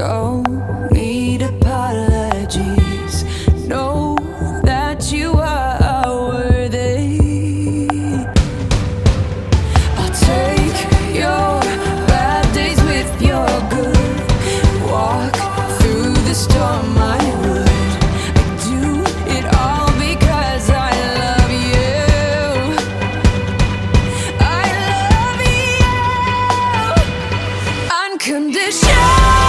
Don't need apologies. Know that you are worthy. I'll take your bad days with your good. Walk through the storm. I heard i do it all because i love you condition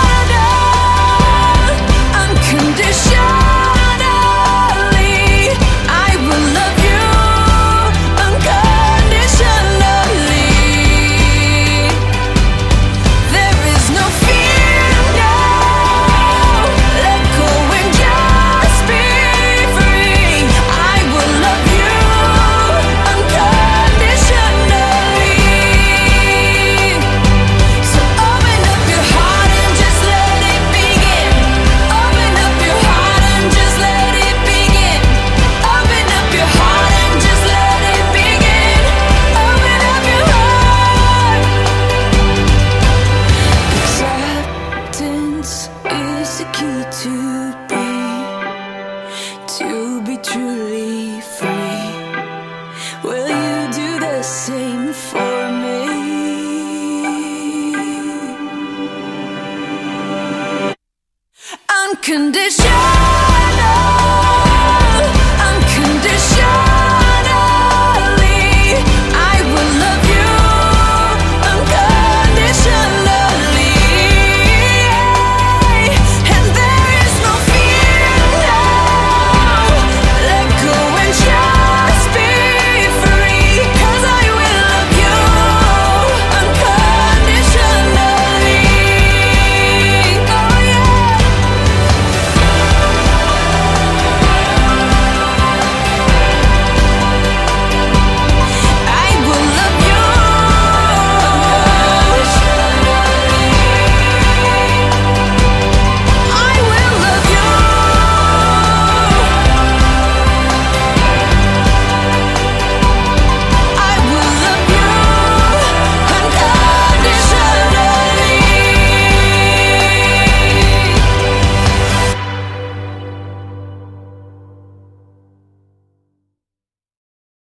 to be truly free. Will you do the same for me? Unconditional.